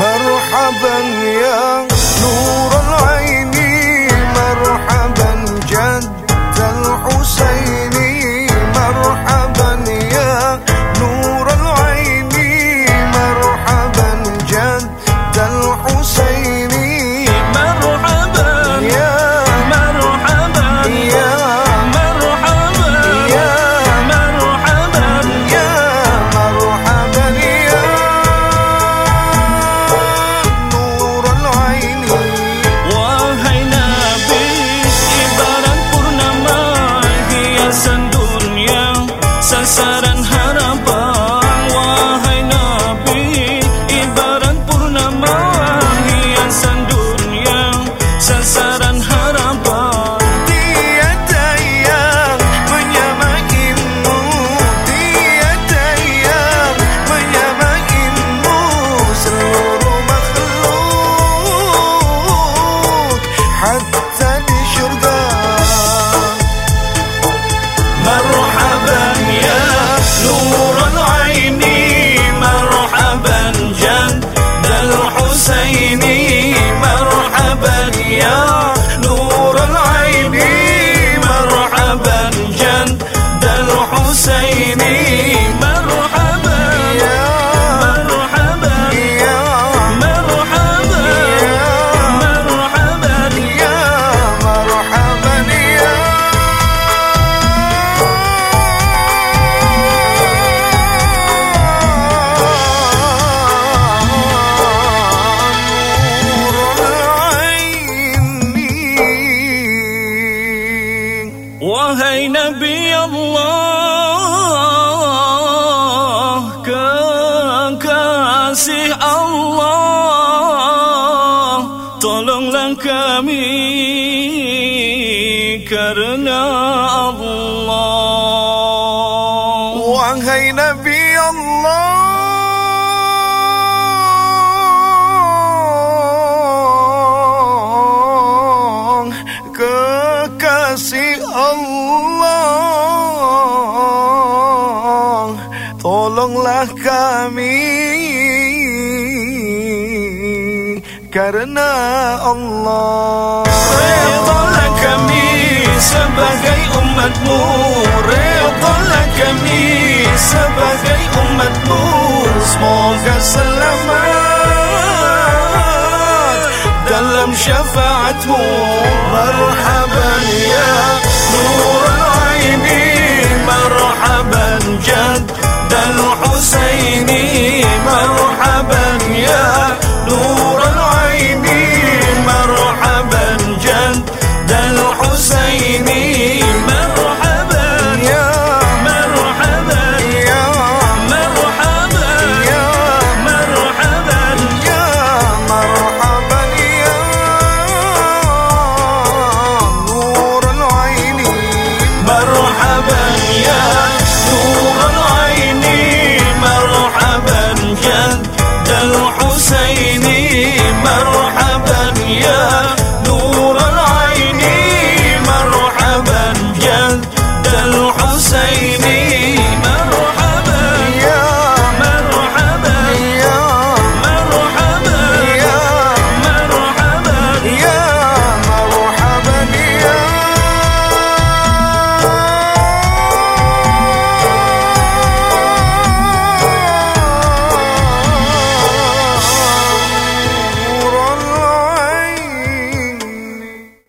مرحبا يا نور العين مرحبا Allah Kekasih Allah Tolonglah kami Karena Allah. Wahai Nabi Allah kekasih Allah ذكرنا الله. رضا لك مي سبقي أمة نور. رضا لك مي سبقي أمة نور. سموك السلامات دلم شفاعته مرحبا يا نور عيني مرحبا حسيني مرحبا يا نور العين مرحبا جد الحسيني